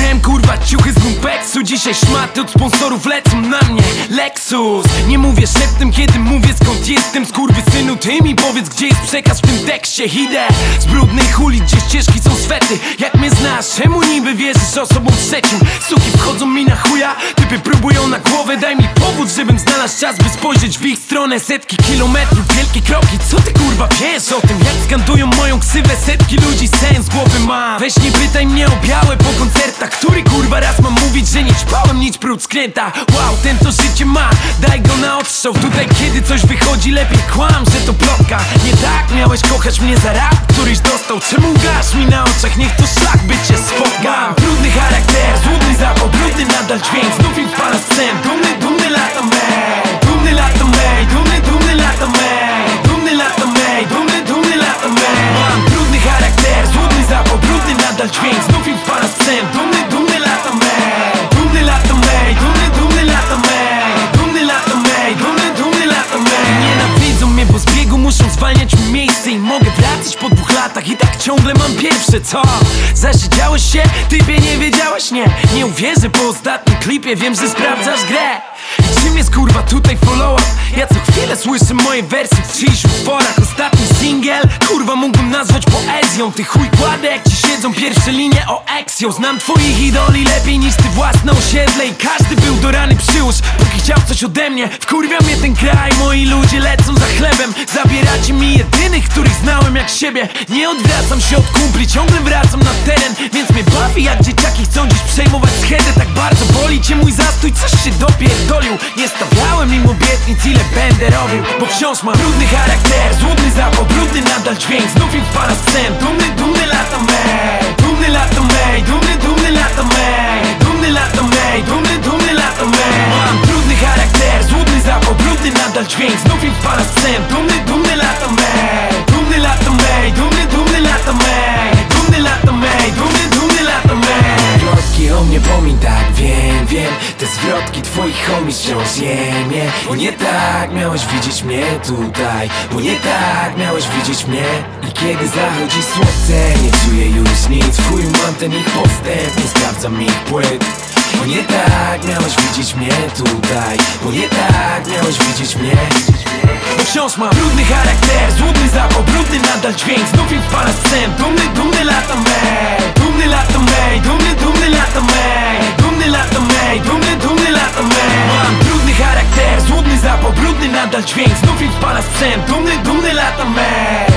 Miałem kurwa ciuchy z lumpeksu Dzisiaj szmaty od sponsorów lecą na mnie. Lexus. Nie mówię szeptem kiedy mówię skąd jestem. Synu ty mi powiedz gdzie jest przekaz w tym tekście. Idę z brudnych ulic gdzie ścieżki są swety. Jak mnie znasz czemu niby wierzysz osobą trzecim? Suki wchodzą mi na chuja Typy próbują na głowę. Daj mi powód żebym znalazł czas by spojrzeć w ich stronę. Setki kilometrów wielkie kroki. Co ty kurwa wiesz o tym? Jak skandują moją ksywę Setki ludzi sens głowy ma. Weź nie pytaj mnie o po koncertach Który kurwa raz mam mówić, że nie ćpałem nic prócz skręta. Wow, ten to życie ma, daj go na odstrzał. Tutaj kiedy coś wychodzi lepiej kłam, że to plotka. Nie tak miałeś kochać mnie za rap, któryś dostał. Czemu gasz mi na oczach, niech to szlak by mi miejsce I mogę wracać po dwóch latach i tak ciągle mam pierwsze Co? Zasiedziałeś się? Typie nie wiedziałeś? Nie, nie uwierzę po ostatnim klipie Wiem, że sprawdzasz grę jest kurwa tutaj follow up? Ja co chwilę słyszę moje wersy w czyichś utworach Ostatni singiel, kurwa mógłbym nazwać poezją. Ty chuj kładę jak ci siedzą pierwsze linie o eksją Znam twoich idoli lepiej niż ty własne osiedle I każdy był do rany przyłóż, póki chciał coś ode mnie Wkurwia mnie ten kraj, moi ludzie lecą za chlebem. Zabieracie mi jedynych, których znałem jak siebie. Nie odwracam się od kumpli, ciągle wracam na teren. Więc mnie bawi jak dzieciaki chcą dziś przejmować schedę Tak bardzo zastój, coś się dopierdolił. Nie stawiałem im obietnic, ile będę robił? Bo wciąż mam brudny charakter, złudny zapał, brudny nadal dźwięk. Znów im wpada scen, dumny, Te zwrotki twoich homies wciąż ziemię. Bo nie tak miałeś widzieć mnie tutaj. Bo nie tak miałeś widzieć mnie. I kiedy zachodzi słońce Nie czuję już nic. W chuju mam ten ich postęp Nie sprawdzam ich płyt. Bo nie tak miałeś widzieć mnie tutaj. Bo nie tak miałeś widzieć mnie. Bo wciąż mam brudny charakter Złudny zapał, brudny nadal dźwięk. Znów im wpada scen Dumny, dumny lata nadal dźwięk Znów im wpada scen Dumny, dumny lata mej